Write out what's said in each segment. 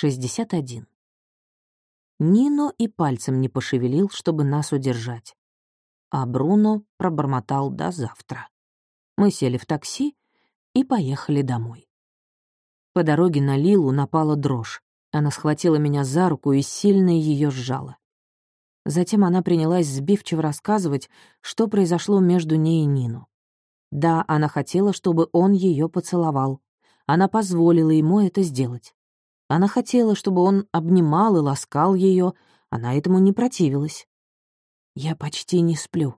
61. Нино и пальцем не пошевелил, чтобы нас удержать. А Бруно пробормотал до завтра. Мы сели в такси и поехали домой. По дороге на Лилу напала дрожь. Она схватила меня за руку и сильно ее сжала. Затем она принялась сбивчиво рассказывать, что произошло между ней и Нину. Да, она хотела, чтобы он ее поцеловал. Она позволила ему это сделать. Она хотела, чтобы он обнимал и ласкал ее, она этому не противилась. Я почти не сплю.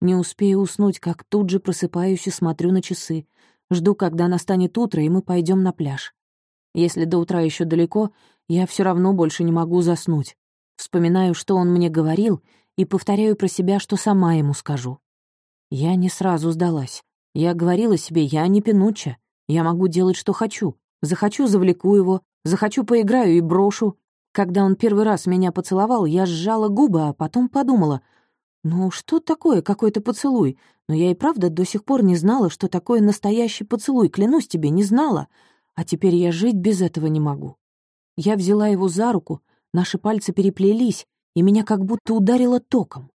Не успею уснуть, как тут же просыпаюсь и смотрю на часы. Жду, когда настанет утро, и мы пойдем на пляж. Если до утра еще далеко, я все равно больше не могу заснуть. Вспоминаю, что он мне говорил, и повторяю про себя, что сама ему скажу. Я не сразу сдалась. Я говорила себе, я не пенуча. Я могу делать, что хочу. Захочу — завлеку его, захочу — поиграю и брошу. Когда он первый раз меня поцеловал, я сжала губы, а потом подумала, ну что такое какой-то поцелуй? Но я и правда до сих пор не знала, что такое настоящий поцелуй, клянусь тебе, не знала. А теперь я жить без этого не могу. Я взяла его за руку, наши пальцы переплелись, и меня как будто ударило током.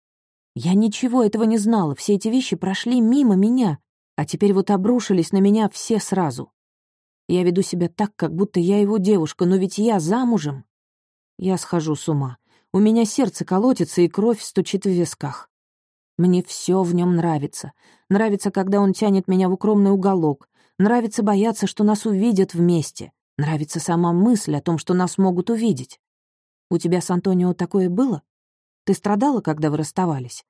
Я ничего этого не знала, все эти вещи прошли мимо меня, а теперь вот обрушились на меня все сразу. Я веду себя так, как будто я его девушка, но ведь я замужем. Я схожу с ума. У меня сердце колотится, и кровь стучит в висках. Мне все в нем нравится. Нравится, когда он тянет меня в укромный уголок. Нравится бояться, что нас увидят вместе. Нравится сама мысль о том, что нас могут увидеть. У тебя с Антонио такое было? Ты страдала, когда вы расставались?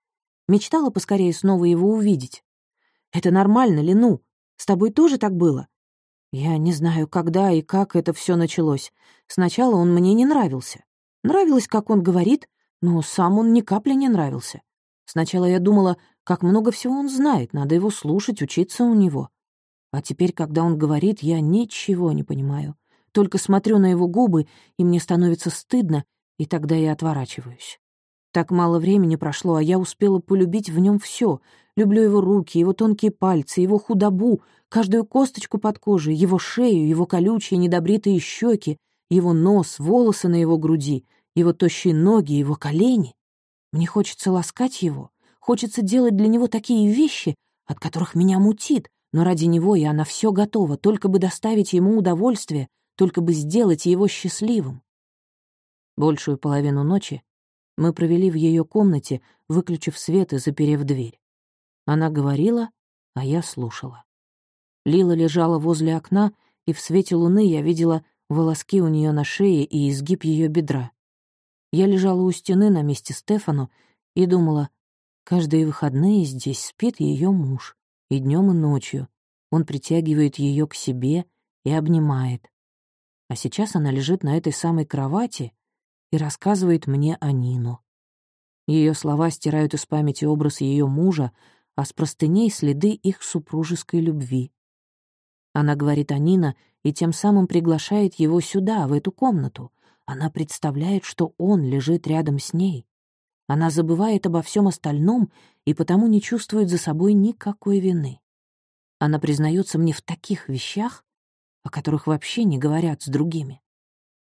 Мечтала поскорее снова его увидеть? Это нормально ли, ну? С тобой тоже так было? Я не знаю, когда и как это все началось. Сначала он мне не нравился. Нравилось, как он говорит, но сам он ни капли не нравился. Сначала я думала, как много всего он знает, надо его слушать, учиться у него. А теперь, когда он говорит, я ничего не понимаю. Только смотрю на его губы, и мне становится стыдно, и тогда я отворачиваюсь. Так мало времени прошло, а я успела полюбить в нем все. Люблю его руки, его тонкие пальцы, его худобу, каждую косточку под кожей, его шею, его колючие недобритые щеки, его нос, волосы на его груди, его тощие ноги, его колени. Мне хочется ласкать его, хочется делать для него такие вещи, от которых меня мутит, но ради него я на все готова, только бы доставить ему удовольствие, только бы сделать его счастливым. Большую половину ночи мы провели в ее комнате, выключив свет и заперев дверь. Она говорила, а я слушала. Лила лежала возле окна, и в свете луны я видела волоски у нее на шее и изгиб ее бедра. Я лежала у стены на месте Стефану и думала, каждые выходные здесь спит ее муж, и днем и ночью. Он притягивает ее к себе и обнимает. А сейчас она лежит на этой самой кровати и рассказывает мне о Нину. Ее слова стирают из памяти образ ее мужа, а с простыней следы их супружеской любви. Она говорит о Нина и тем самым приглашает его сюда, в эту комнату. Она представляет, что он лежит рядом с ней. Она забывает обо всем остальном и потому не чувствует за собой никакой вины. Она признается мне в таких вещах, о которых вообще не говорят с другими.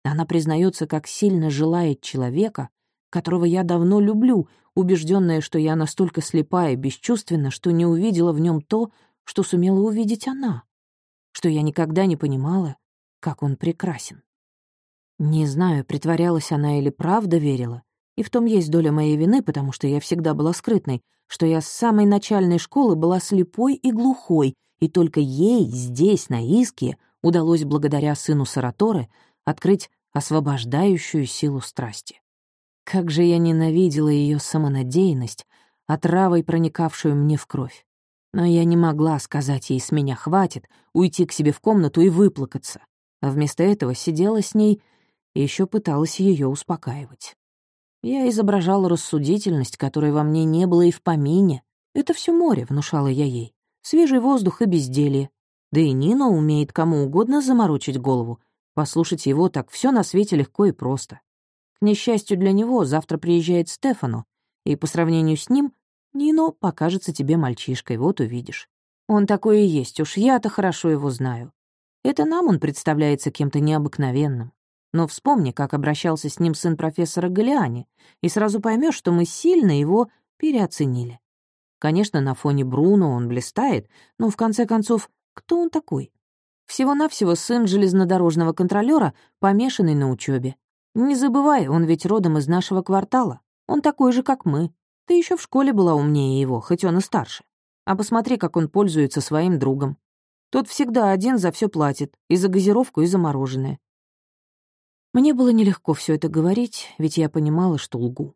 Она признается, как сильно желает человека, которого я давно люблю, убежденная, что я настолько слепа и бесчувственна, что не увидела в нем то, что сумела увидеть она, что я никогда не понимала, как он прекрасен. Не знаю, притворялась она или правда верила, и в том есть доля моей вины, потому что я всегда была скрытной, что я с самой начальной школы была слепой и глухой, и только ей здесь, на Иске, удалось благодаря сыну Сараторы открыть освобождающую силу страсти. Как же я ненавидела ее самонадеянность, отравой проникавшую мне в кровь. Но я не могла сказать ей «с меня хватит», уйти к себе в комнату и выплакаться, а вместо этого сидела с ней и еще пыталась ее успокаивать. Я изображала рассудительность, которой во мне не было и в помине. Это все море, внушала я ей. Свежий воздух и безделье. Да и Нино умеет кому угодно заморочить голову, Послушать его так все на свете легко и просто. Несчастью для него, завтра приезжает Стефану, и по сравнению с ним Нино покажется тебе мальчишкой, вот увидишь. Он такой и есть, уж я-то хорошо его знаю. Это нам он представляется кем-то необыкновенным. Но вспомни, как обращался с ним сын профессора Галиани, и сразу поймешь, что мы сильно его переоценили. Конечно, на фоне Бруно он блистает, но, в конце концов, кто он такой? Всего-навсего сын железнодорожного контролера, помешанный на учебе. Не забывай, он ведь родом из нашего квартала. Он такой же, как мы. Ты еще в школе была умнее его, хоть он и старше. А посмотри, как он пользуется своим другом. Тот всегда один за все платит, и за газировку, и за мороженое. Мне было нелегко все это говорить, ведь я понимала, что лгу.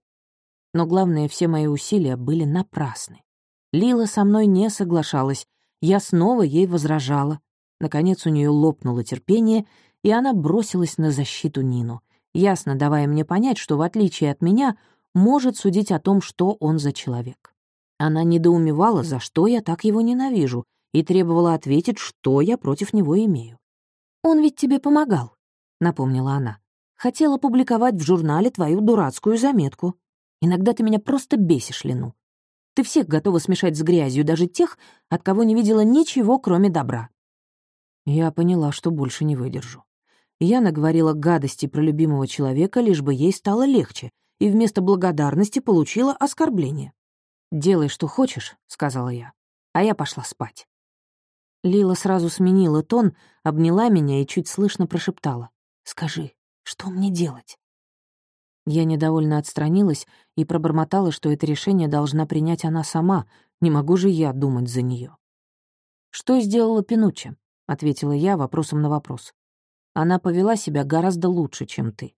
Но главное, все мои усилия были напрасны. Лила со мной не соглашалась, я снова ей возражала. Наконец у нее лопнуло терпение, и она бросилась на защиту Нину, ясно давая мне понять, что, в отличие от меня, может судить о том, что он за человек. Она недоумевала, за что я так его ненавижу, и требовала ответить, что я против него имею. «Он ведь тебе помогал», — напомнила она. «Хотела публиковать в журнале твою дурацкую заметку. Иногда ты меня просто бесишь, Лену. Ты всех готова смешать с грязью, даже тех, от кого не видела ничего, кроме добра». Я поняла, что больше не выдержу. Я наговорила гадости про любимого человека, лишь бы ей стало легче, и вместо благодарности получила оскорбление. «Делай, что хочешь», — сказала я, а я пошла спать. Лила сразу сменила тон, обняла меня и чуть слышно прошептала. «Скажи, что мне делать?» Я недовольно отстранилась и пробормотала, что это решение должна принять она сама, не могу же я думать за нее. «Что сделала Пинуччи?» — ответила я вопросом на вопрос. «Она повела себя гораздо лучше, чем ты».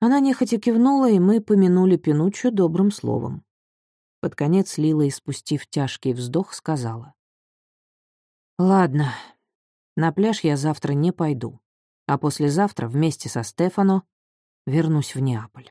Она нехотя кивнула, и мы помянули Пинуччо добрым словом. Под конец Лила, испустив тяжкий вздох, сказала. «Ладно, на пляж я завтра не пойду, а послезавтра вместе со Стефано вернусь в Неаполь».